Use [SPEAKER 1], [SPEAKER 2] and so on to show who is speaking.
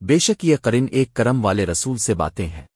[SPEAKER 1] بے شک یہ قرن ایک کرم والے رسول سے باتیں ہیں۔